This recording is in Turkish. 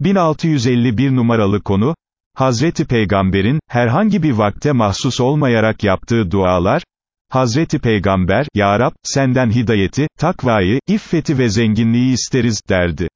1651 numaralı konu, Hazreti Peygamber'in, herhangi bir vakte mahsus olmayarak yaptığı dualar, Hazreti Peygamber, Ya Rab, senden hidayeti, takvayı, iffeti ve zenginliği isteriz, derdi.